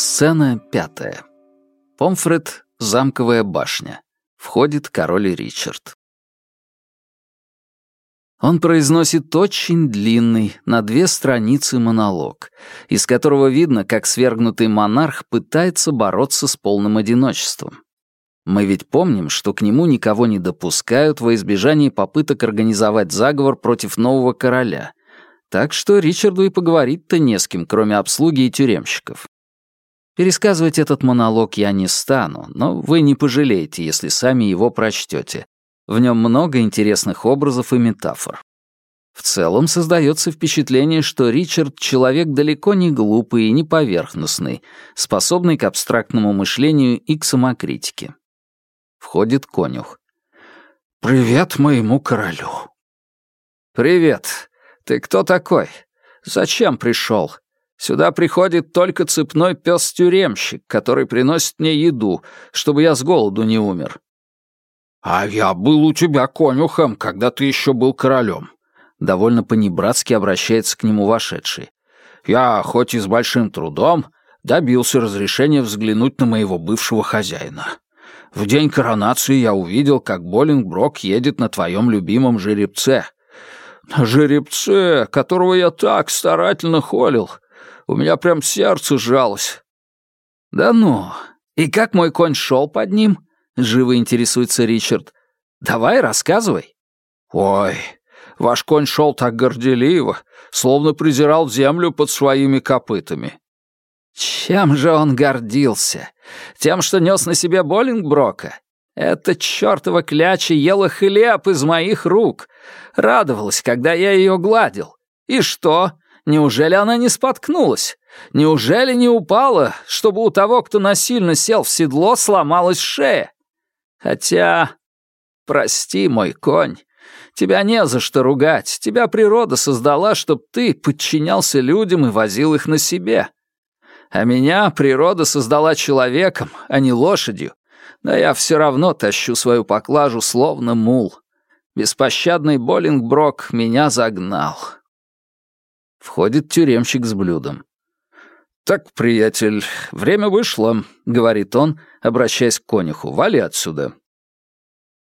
Сцена пятая. Помфред, замковая башня. Входит король Ричард. Он произносит очень длинный, на две страницы монолог, из которого видно, как свергнутый монарх пытается бороться с полным одиночеством. Мы ведь помним, что к нему никого не допускают во избежание попыток организовать заговор против нового короля, так что Ричарду и поговорить-то не с кем, кроме обслуги и тюремщиков. Пересказывать этот монолог я не стану, но вы не пожалеете, если сами его прочтете. В нем много интересных образов и метафор. В целом создается впечатление, что Ричард — человек далеко не глупый и не поверхностный, способный к абстрактному мышлению и к самокритике. Входит конюх. «Привет моему королю». «Привет. Ты кто такой? Зачем пришел? Сюда приходит только цепной пес-тюремщик, который приносит мне еду, чтобы я с голоду не умер». «А я был у тебя конюхом, когда ты еще был королем», — довольно понебратски обращается к нему вошедший. «Я, хоть и с большим трудом, добился разрешения взглянуть на моего бывшего хозяина. В день коронации я увидел, как Боллингброк едет на твоем любимом жеребце. На жеребце, которого я так старательно холил. У меня прям сердце сжалось. «Да ну, и как мой конь шел под ним?» — живо интересуется Ричард. «Давай, рассказывай». «Ой, ваш конь шел так горделиво, словно презирал землю под своими копытами». Чем же он гордился? Тем, что нес на себе Боллингброка? Эта чертова кляча ела хлеб из моих рук. Радовалась, когда я ее гладил. И что? Неужели она не споткнулась? Неужели не упала, чтобы у того, кто насильно сел в седло, сломалась шея? Хотя... Прости, мой конь, тебя не за что ругать. Тебя природа создала, чтоб ты подчинялся людям и возил их на себе. А меня природа создала человеком, а не лошадью. Но я все равно тащу свою поклажу словно мул. Беспощадный Боллингброк меня загнал. Входит тюремщик с блюдом. «Так, приятель, время вышло», — говорит он, обращаясь к конюху. «Вали отсюда».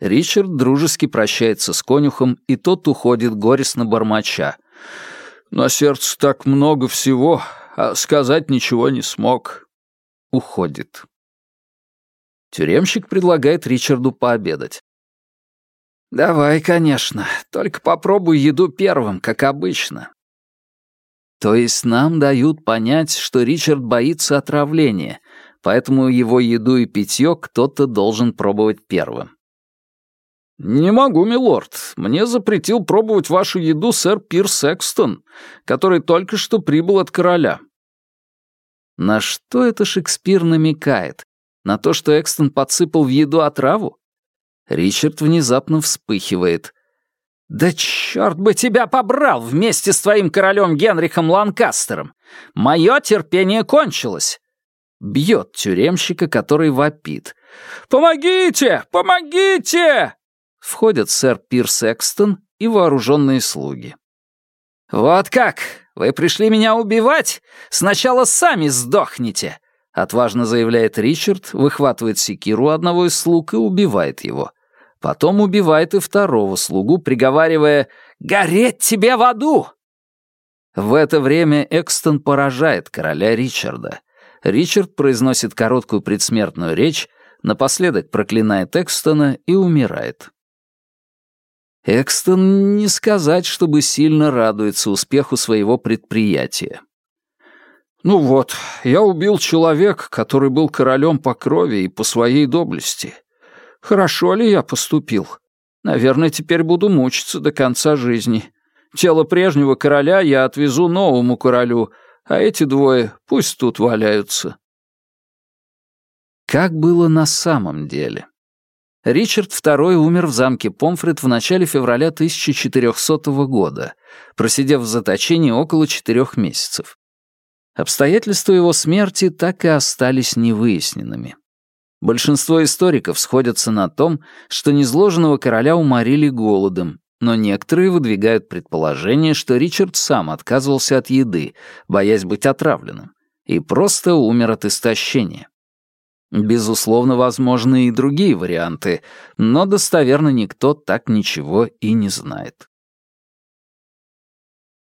Ричард дружески прощается с конюхом, и тот уходит горестно бормоча. «На сердце так много всего, а сказать ничего не смог». Уходит. Тюремщик предлагает Ричарду пообедать. «Давай, конечно, только попробуй еду первым, как обычно. То есть нам дают понять, что Ричард боится отравления, поэтому его еду и питье кто-то должен пробовать первым. «Не могу, милорд. Мне запретил пробовать вашу еду сэр Пирс Экстон, который только что прибыл от короля». На что это Шекспир намекает? На то, что Экстон подсыпал в еду отраву? Ричард внезапно вспыхивает. «Да черт бы тебя побрал вместе с твоим королем Генрихом Ланкастером! Мое терпение кончилось!» Бьет тюремщика, который вопит. «Помогите! Помогите!» Входят сэр Пирс Экстон и вооруженные слуги. «Вот как! Вы пришли меня убивать? Сначала сами сдохните!» Отважно заявляет Ричард, выхватывает секиру одного из слуг и убивает его. Потом убивает и второго слугу, приговаривая «Гореть тебе в аду!». В это время Экстон поражает короля Ричарда. Ричард произносит короткую предсмертную речь, напоследок проклинает Экстона и умирает. Экстон не сказать, чтобы сильно радуется успеху своего предприятия. «Ну вот, я убил человека, который был королем по крови и по своей доблести. Хорошо ли я поступил? Наверное, теперь буду мучиться до конца жизни. Тело прежнего короля я отвезу новому королю, а эти двое пусть тут валяются. Как было на самом деле? Ричард II умер в замке Помфред в начале февраля 1400 года, просидев в заточении около четырех месяцев. Обстоятельства его смерти так и остались невыясненными. Большинство историков сходятся на том, что незложенного короля уморили голодом, но некоторые выдвигают предположение, что Ричард сам отказывался от еды, боясь быть отравленным, и просто умер от истощения. Безусловно, возможны и другие варианты, но достоверно никто так ничего и не знает.